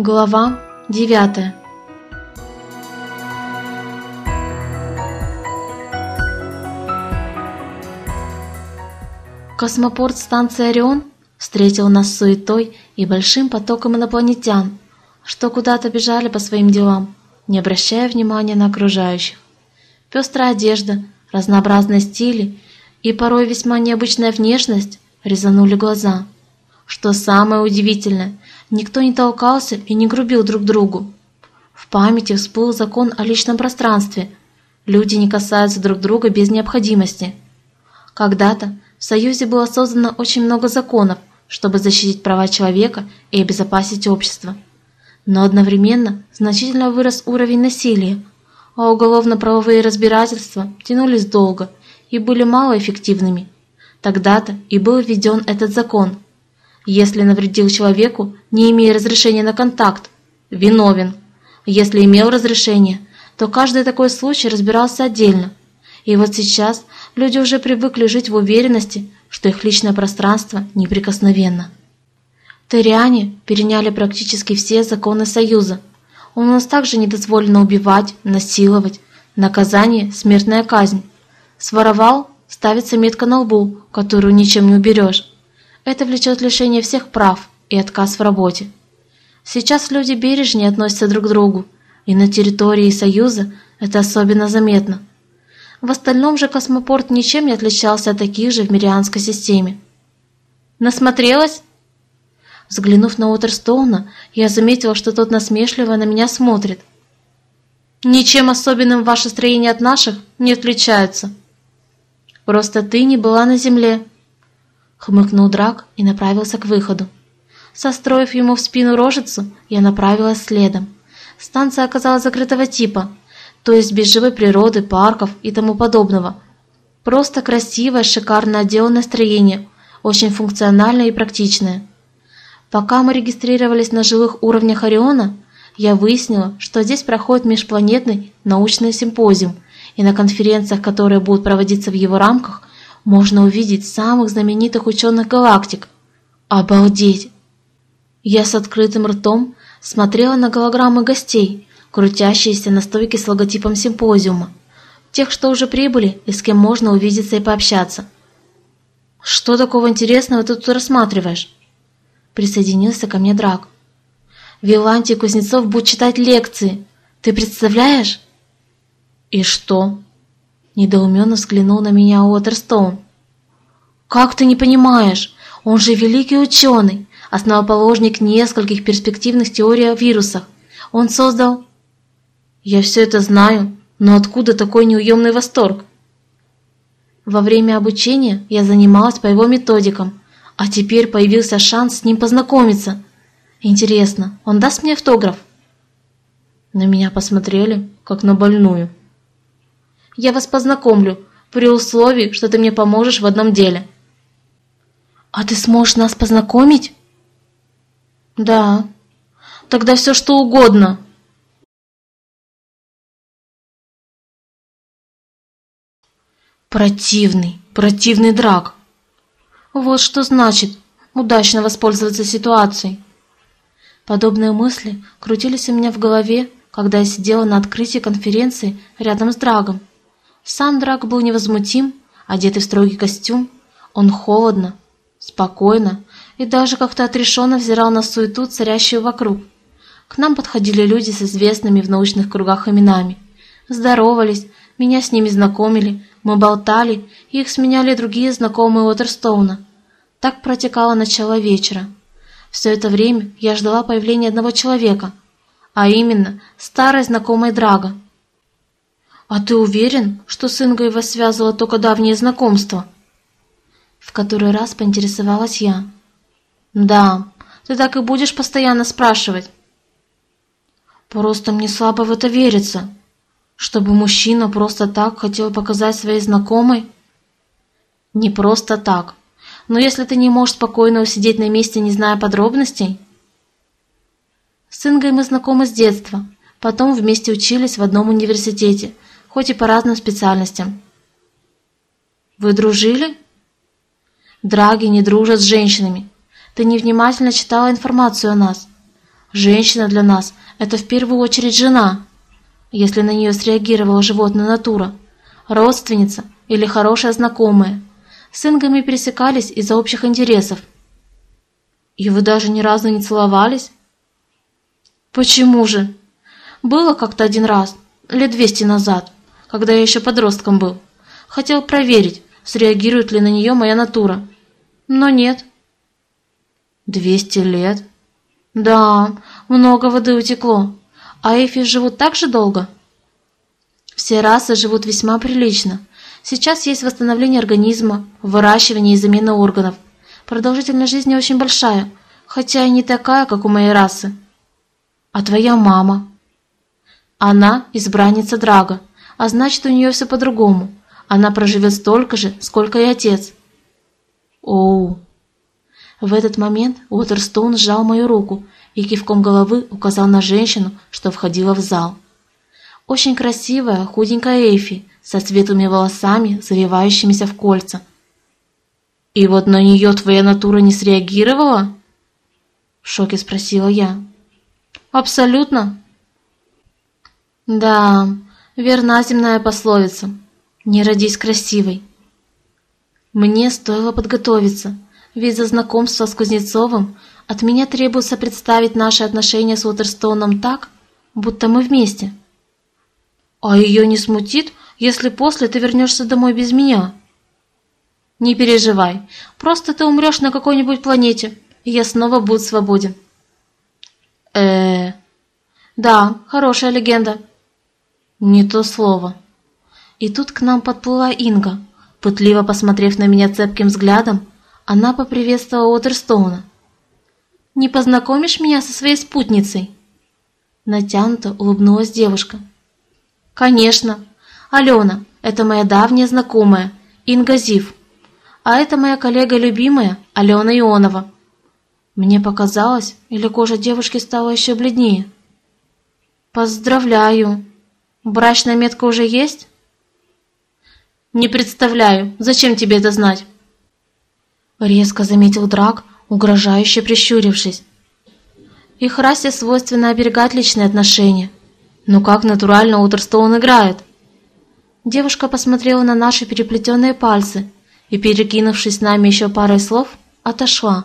Глава 9 Космопорт станции «Орион» встретил нас суетой и большим потоком инопланетян, что куда-то бежали по своим делам, не обращая внимания на окружающих. Пестрая одежда, разнообразные стили и порой весьма необычная внешность резанули глаза. Что самое удивительное, никто не толкался и не грубил друг другу. В памяти всплыл закон о личном пространстве. Люди не касаются друг друга без необходимости. Когда-то в Союзе было создано очень много законов, чтобы защитить права человека и обезопасить общество. Но одновременно значительно вырос уровень насилия, а уголовно-правовые разбирательства тянулись долго и были малоэффективными. Тогда-то и был введен этот закон. Если навредил человеку, не имея разрешения на контакт, виновен. Если имел разрешение, то каждый такой случай разбирался отдельно. И вот сейчас люди уже привыкли жить в уверенности, что их личное пространство неприкосновенно. Териане переняли практически все законы Союза. У нас также не дозволено убивать, насиловать, наказание – смертная казнь. Своровал – ставится метка на лбу, которую ничем не уберешь. Это влечет лишение всех прав и отказ в работе. Сейчас люди бережнее относятся друг к другу, и на территории Союза это особенно заметно. В остальном же космопорт ничем не отличался от таких же в Мирианской системе. «Насмотрелась?» Взглянув на Уотерстоуна, я заметила, что тот насмешливо на меня смотрит. «Ничем особенным ваше строение от наших не отличается. Просто ты не была на земле», — хмыкнул Драк и направился к выходу. Состроив ему в спину рожицу, я направилась следом. Станция оказалась закрытого типа, то есть без живой природы, парков и тому подобного. Просто красивое, шикарно отделанное строение, очень функциональное и практичное. Пока мы регистрировались на жилых уровнях Ориона, я выяснила, что здесь проходит межпланетный научный симпозиум, и на конференциях, которые будут проводиться в его рамках, можно увидеть самых знаменитых ученых галактик. Обалдеть! Я с открытым ртом смотрела на голограммы гостей, крутящиеся на стойке с логотипом симпозиума, тех, что уже прибыли и с кем можно увидеться и пообщаться. «Что такого интересного ты тут рассматриваешь?» Присоединился ко мне Драк. «Вилантий Кузнецов будет читать лекции. Ты представляешь?» «И что?» Недоуменно взглянул на меня Уотерстоун. «Как ты не понимаешь? Он же великий ученый, основоположник нескольких перспективных теорий о вирусах. Он создал...» «Я все это знаю, но откуда такой неуемный восторг?» Во время обучения я занималась по его методикам, а теперь появился шанс с ним познакомиться. Интересно, он даст мне автограф? На меня посмотрели, как на больную. Я вас познакомлю, при условии, что ты мне поможешь в одном деле. А ты сможешь нас познакомить? Да. Тогда все что угодно. Противный, противный драк. Вот что значит удачно воспользоваться ситуацией. Подобные мысли крутились у меня в голове, когда я сидела на открытии конференции рядом с Драгом. Сам Драг был невозмутим, одетый в строгий костюм. Он холодно, спокойно и даже как-то отрешенно взирал на суету, царящую вокруг. К нам подходили люди с известными в научных кругах именами. Здоровались, меня с ними знакомили, мы болтали, и их сменяли другие знакомые Уотерстоуна. Так протекало начало вечера. Все это время я ждала появления одного человека, а именно старой знакомой Драга. «А ты уверен, что с Ингой вас связывало только давнее знакомство?» В который раз поинтересовалась я. «Да, ты так и будешь постоянно спрашивать». «Просто мне слабо в это верится. Чтобы мужчина просто так хотел показать своей знакомой?» «Не просто так. Но если ты не можешь спокойно усидеть на месте, не зная подробностей... С Ингой мы знакомы с детства, потом вместе учились в одном университете, хоть и по разным специальностям. Вы дружили? Драги не дружат с женщинами. Ты невнимательно читала информацию о нас. Женщина для нас – это в первую очередь жена, если на нее среагировала животная натура, родственница или хорошая знакомая. С Ингами пересекались из-за общих интересов. И вы даже ни разу не целовались? Почему же? Было как-то один раз, лет двести назад, когда я еще подростком был. Хотел проверить, среагирует ли на нее моя натура. Но нет. Двести лет? Да, много воды утекло. А эйфи живут так же долго? Все расы живут весьма прилично. Сейчас есть восстановление организма, выращивание и замена органов. Продолжительность жизни очень большая, хотя и не такая, как у моей расы. А твоя мама? Она избранница Драга, а значит, у нее все по-другому. Она проживет столько же, сколько и отец. Оу. В этот момент Уотерстоун сжал мою руку и кивком головы указал на женщину, что входила в зал. Очень красивая, худенькая Эйфи, со светлыми волосами, завивающимися в кольца. «И вот на нее твоя натура не среагировала?» В шоке спросила я. «Абсолютно». «Да, верна земная пословица. Не родись красивой». Мне стоило подготовиться, ведь за знакомство с Кузнецовым от меня требуется представить наши отношения с Уотерстоуном так, будто мы вместе. А ее не смутит, если после ты вернешься домой без меня? Не переживай, просто ты умрешь на какой-нибудь планете, и я снова буду свободен. э Да, хорошая легенда. Не то слово. И тут к нам подплыла Инга. Пытливо посмотрев на меня цепким взглядом, она поприветствовала Уотерстоуна. «Не познакомишь меня со своей спутницей?» Натянуто улыбнулась девушка. «Конечно. Алена, это моя давняя знакомая, Инга Зив. А это моя коллега любимая, Алена Ионова». Мне показалось, или кожа девушки стала еще бледнее. «Поздравляю! Брачная метка уже есть?» «Не представляю, зачем тебе это знать?» Резко заметил Драк, угрожающе прищурившись. Их расе свойственно оберегать личные отношения. Но как натурально Утерстоун играет? Девушка посмотрела на наши переплетенные пальцы и, перекинувшись с нами еще парой слов, отошла.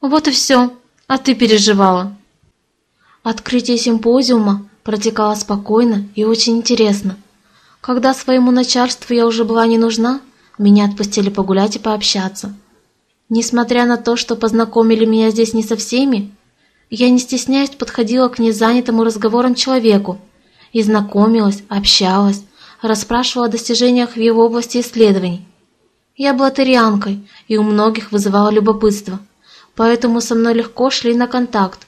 Вот и все, а ты переживала. Открытие симпозиума протекало спокойно и очень интересно. Когда своему начальству я уже была не нужна, меня отпустили погулять и пообщаться. Несмотря на то, что познакомили меня здесь не со всеми, я не стесняясь подходила к незанятому разговором человеку и знакомилась, общалась, расспрашивала о достижениях в его области исследований. Я была тарианкой, и у многих вызывала любопытство – поэтому со мной легко шли на контакт.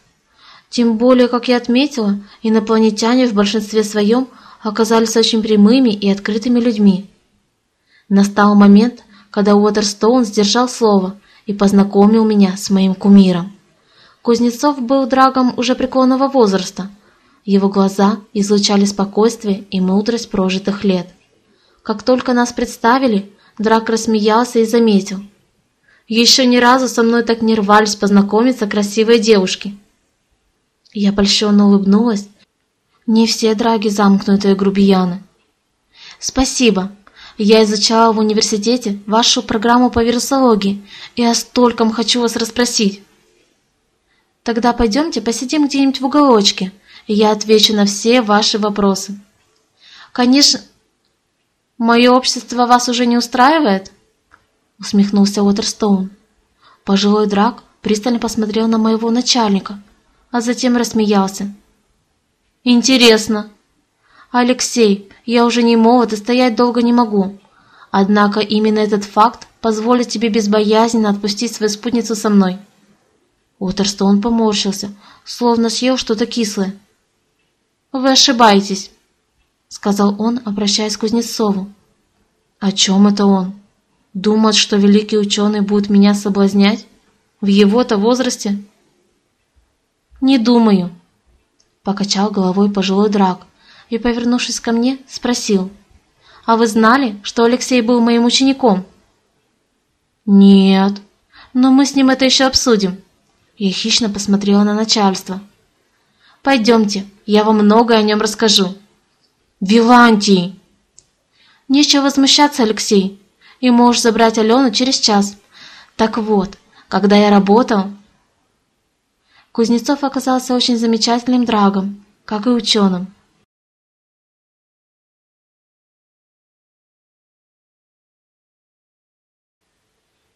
Тем более, как я отметила, инопланетяне в большинстве своем оказались очень прямыми и открытыми людьми. Настал момент, когда Уотерстоун сдержал слово и познакомил меня с моим кумиром. Кузнецов был драгом уже преклонного возраста. Его глаза излучали спокойствие и мудрость прожитых лет. Как только нас представили, Драк рассмеялся и заметил – еще ни разу со мной так не рвались познакомиться красивые девушки. Я польщенно улыбнулась. Не все драги замкнутые грубияны. Спасибо. Я изучала в университете вашу программу по вирусологии, и о стольком хочу вас расспросить. Тогда пойдемте посидим где-нибудь в уголочке, и я отвечу на все ваши вопросы. Конечно, мое общество вас уже не устраивает? усмехнулся Уотерстоун. Пожилой Драк пристально посмотрел на моего начальника, а затем рассмеялся. «Интересно. Алексей, я уже не молод и стоять долго не могу. Однако именно этот факт позволит тебе безбоязненно отпустить свою спутницу со мной». Уотерстоун поморщился, словно съел что-то кислое. «Вы ошибаетесь», — сказал он, обращаясь к Кузнецову. «О чем это он?» Думает, что великий ученый будет меня соблазнять? В его-то возрасте? Не думаю. Покачал головой пожилой драк и, повернувшись ко мне, спросил. А вы знали, что Алексей был моим учеником? Нет, но мы с ним это еще обсудим. Я хищно посмотрела на начальство. «Пойдемте, я вам многое о нем расскажу». «Вилантий!» «Нечего возмущаться, Алексей, и можешь забрать Алену через час. Так вот, когда я работал...» Кузнецов оказался очень замечательным драгом, как и ученым.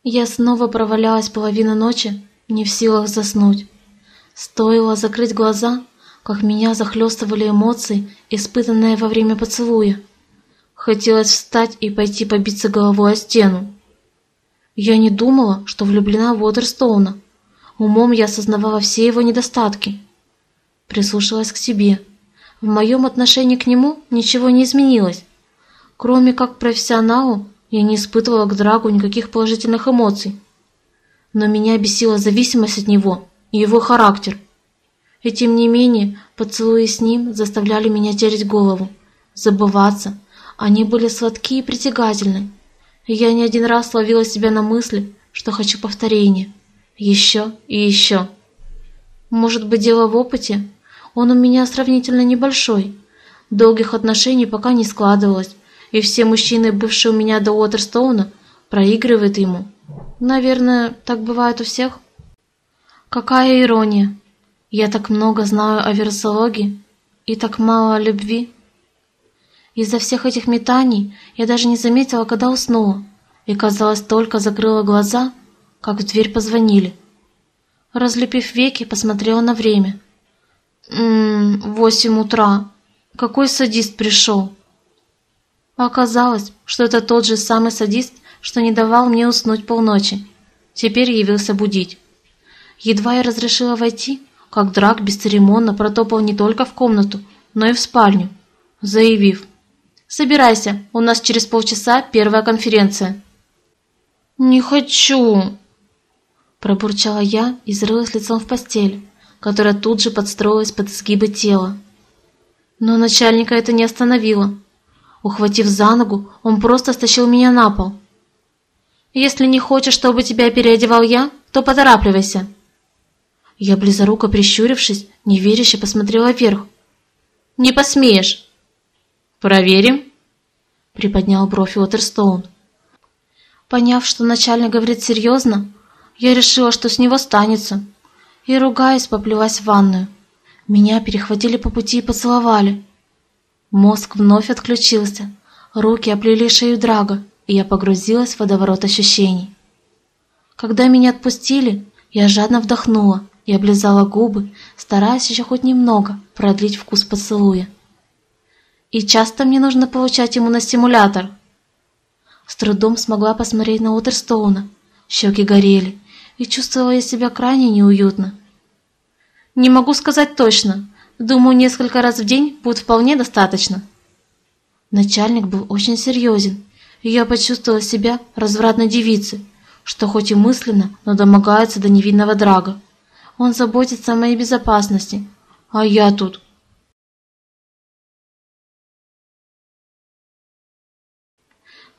Я снова провалялась половину ночи, не в силах заснуть. Стоило закрыть глаза, как меня захлестывали эмоции, испытанные во время поцелуя. Хотелось встать и пойти побиться головой о стену. Я не думала, что влюблена в Уотерстоуна. Умом я осознавала все его недостатки. Прислушалась к себе. В моем отношении к нему ничего не изменилось. Кроме как профессионалу, я не испытывала к Драгу никаких положительных эмоций. Но меня бесила зависимость от него и его характер. И тем не менее, поцелуи с ним заставляли меня терять голову, забываться. Они были сладкие и притягательны. И я не один раз ловила себя на мысли, что хочу повторения. Еще и еще. Может быть, дело в опыте? Он у меня сравнительно небольшой. Долгих отношений пока не складывалось, и все мужчины, бывшие у меня до Уотерстоуна, проигрывают ему. Наверное, так бывает у всех. Какая ирония. Я так много знаю о вирусологии и так мало о любви. Из-за всех этих метаний я даже не заметила, когда уснула, и, казалось, только закрыла глаза, как в дверь позвонили. Разлепив веки, посмотрела на время. «Ммм, восемь утра. Какой садист пришел?» Оказалось, что это тот же самый садист, что не давал мне уснуть полночи. Теперь явился будить. Едва я разрешила войти, как Драк бесцеремонно протопал не только в комнату, но и в спальню, заявив «Собирайся, у нас через полчаса первая конференция». «Не хочу!» Пробурчала я и зарылась лицом в постель, которая тут же подстроилась под изгибы тела. Но начальника это не остановило. Ухватив за ногу, он просто стащил меня на пол. «Если не хочешь, чтобы тебя переодевал я, то поторапливайся». Я, близоруко прищурившись, неверяще посмотрела вверх. «Не посмеешь!» «Проверим?» Приподнял бровь Уотерстоун. Поняв, что начальник говорит серьезно, я решила, что с него станется, и, ругаясь, поплелась в ванную. Меня перехватили по пути и поцеловали. Мозг вновь отключился, руки оплели шею Драга, и я погрузилась в водоворот ощущений. Когда меня отпустили, я жадно вдохнула и облизала губы, стараясь еще хоть немного продлить вкус поцелуя. И часто мне нужно получать ему на стимулятор. С трудом смогла посмотреть на Уотерстоуна. Щеки горели, и чувствовала я себя крайне неуютно. Не могу сказать точно, Думаю, несколько раз в день будет вполне достаточно. Начальник был очень серьезен, и я почувствовала себя развратной девицей, что хоть и мысленно, но домогается до невинного драга. Он заботится о моей безопасности, а я тут...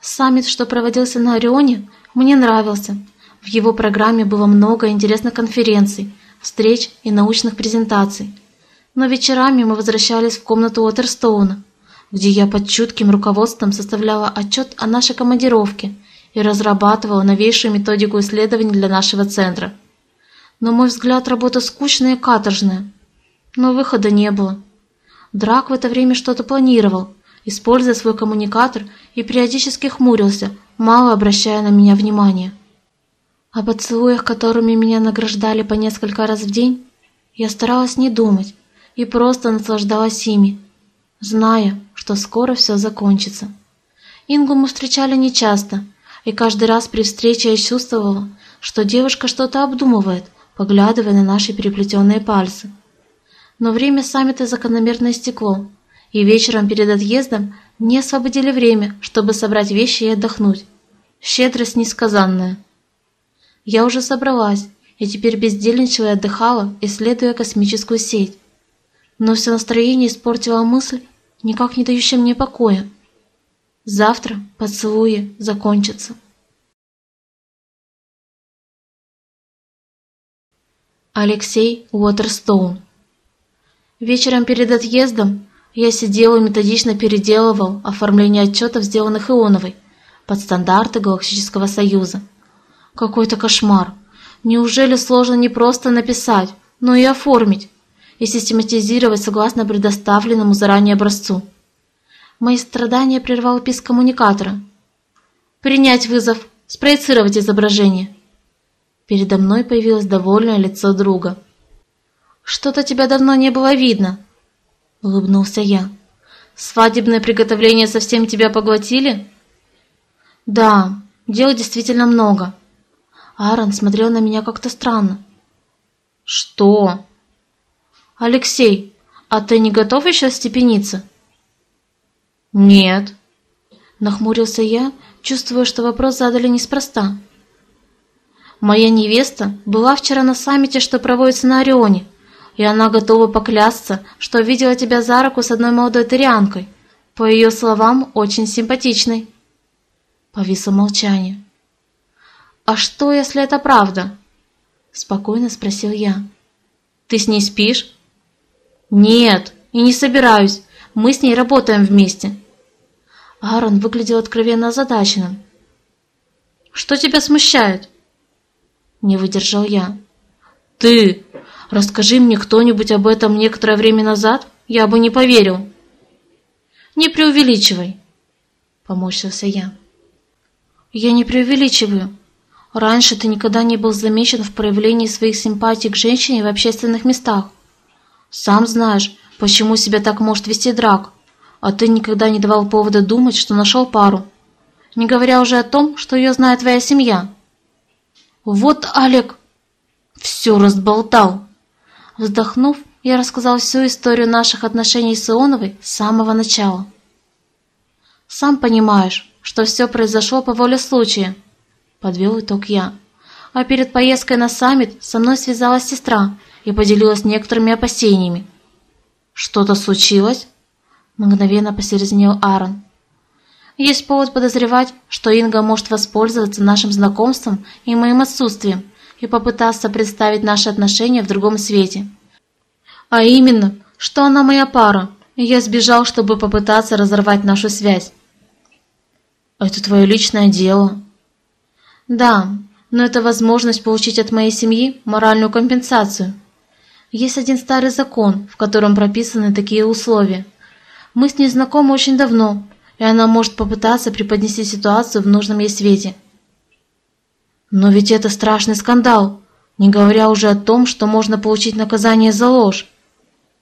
Саммит, что проводился на Орионе, мне нравился. В его программе было много интересных конференций, встреч и научных презентаций – но вечерами мы возвращались в комнату Уотерстоуна, где я под чутким руководством составляла отчет о нашей командировке и разрабатывала новейшую методику исследований для нашего центра. Но мой взгляд работа скучная и каторжная. Но выхода не было. Драк в это время что-то планировал, используя свой коммуникатор и периодически хмурился, мало обращая на меня внимания. О поцелуях, которыми меня награждали по несколько раз в день, я старалась не думать, и просто наслаждалась ими, зная, что скоро все закончится. Ингу мы встречали нечасто, и каждый раз при встрече я чувствовала, что девушка что-то обдумывает, поглядывая на наши переплетенные пальцы. Но время саммита закономерно истекло, и вечером перед отъездом мне освободили время, чтобы собрать вещи и отдохнуть. Щедрость несказанная. Я уже собралась, и теперь бездельничала и отдыхала, исследуя космическую сеть но все настроение испортила мысль, никак не дающая мне покоя. Завтра поцелуи закончатся. Алексей Уотерстоун. Вечером перед отъездом я сидел и методично переделывал оформление отчетов, сделанных Ионовой, под стандарты Галактического Союза. Какой-то кошмар. Неужели сложно не просто написать, но и оформить, и систематизировать согласно предоставленному заранее образцу? Мои страдания прервал писк коммуникатора. «Принять вызов, спроецировать изображение». Передо мной появилось довольное лицо друга. «Что-то тебя давно не было видно», — улыбнулся я. «Свадебные приготовления совсем тебя поглотили?» «Да, дел действительно много». Аарон смотрел на меня как-то странно. «Что?» «Алексей, а ты не готов еще степениться?» «Нет», — нахмурился я, чувствуя, что вопрос задали неспроста. Моя невеста была вчера на саммите, что проводится на Орионе, и она готова поклясться, что видела тебя за руку с одной молодой тарианкой, по ее словам, очень симпатичной. Повисло молчание. «А что, если это правда?» Спокойно спросил я. «Ты с ней спишь?» «Нет, и не собираюсь. Мы с ней работаем вместе». Аарон выглядел откровенно озадаченным. «Что тебя смущает?» Не выдержал я. «Ты! Расскажи мне кто-нибудь об этом некоторое время назад, я бы не поверил». «Не преувеличивай», — поморщился я. «Я не преувеличиваю. Раньше ты никогда не был замечен в проявлении своих симпатий к женщине в общественных местах. Сам знаешь, почему себя так может вести драк, а ты никогда не давал повода думать, что нашел пару. Не говоря уже о том, что ее знает твоя семья». «Вот Олег все разболтал!» Вздохнув, я рассказал всю историю наших отношений с Ионовой с самого начала. «Сам понимаешь, что все произошло по воле случая», — подвел итог я. А перед поездкой на саммит со мной связалась сестра и поделилась некоторыми опасениями. «Что-то случилось?» — мгновенно посерьезнел Аарон. Есть повод подозревать, что Инга может воспользоваться нашим знакомством и моим отсутствием и попытаться представить наши отношения в другом свете. А именно, что она моя пара, и я сбежал, чтобы попытаться разорвать нашу связь. Это твое личное дело. Да, но это возможность получить от моей семьи моральную компенсацию. Есть один старый закон, в котором прописаны такие условия. Мы с ней знакомы очень давно, и она может попытаться преподнести ситуацию в нужном ей свете. Но ведь это страшный скандал, не говоря уже о том, что можно получить наказание за ложь.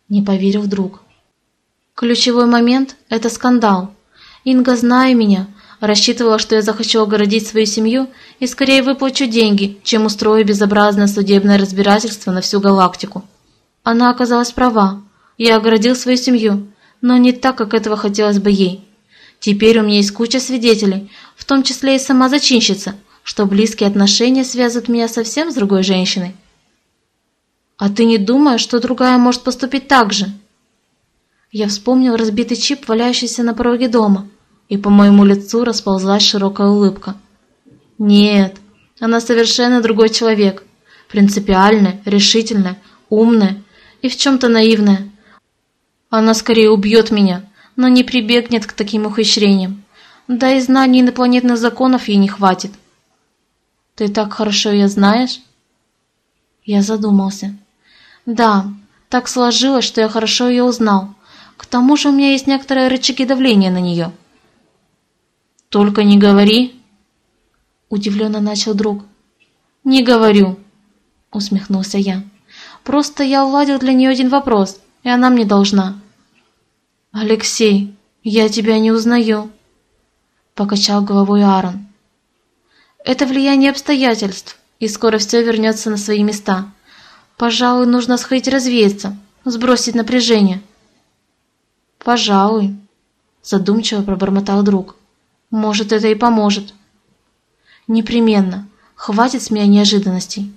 Не поверил друг. Ключевой момент – это скандал. Инга, зная меня, рассчитывала, что я захочу огородить свою семью и скорее выплачу деньги, чем устрою безобразное судебное разбирательство на всю галактику. Она оказалась права. Я огородил свою семью, но не так, как этого хотелось бы ей. Теперь у меня есть куча свидетелей, в том числе и сама зачинщица, что близкие отношения связывают меня совсем с другой женщиной. А ты не думаешь, что другая может поступить так же? Я вспомнил разбитый чип, валяющийся на пороге дома, и по моему лицу расползлась широкая улыбка. Нет, она совершенно другой человек. Принципиальная, решительная, умная и в чем-то наивная. Она скорее убьет меня, но не прибегнет к таким ухищрениям. Да и знаний инопланетных законов ей не хватит. Ты так хорошо ее знаешь? Я задумался. Да, так сложилось, что я хорошо ее узнал. К тому же у меня есть некоторые рычаги давления на нее. Только не говори. Удивленно начал друг. Не говорю, усмехнулся я. Просто я уладил для нее один вопрос, и она мне должна. «Алексей, я тебя не узнаю», — покачал головой Аарон. «Это влияние обстоятельств, и скоро все вернется на свои места. Пожалуй, нужно сходить развеяться, сбросить напряжение». «Пожалуй», — задумчиво пробормотал друг. «Может, это и поможет». «Непременно. Хватит с меня неожиданностей».